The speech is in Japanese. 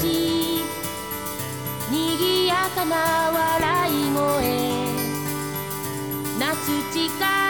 ちにぎやかな笑い声。夏近い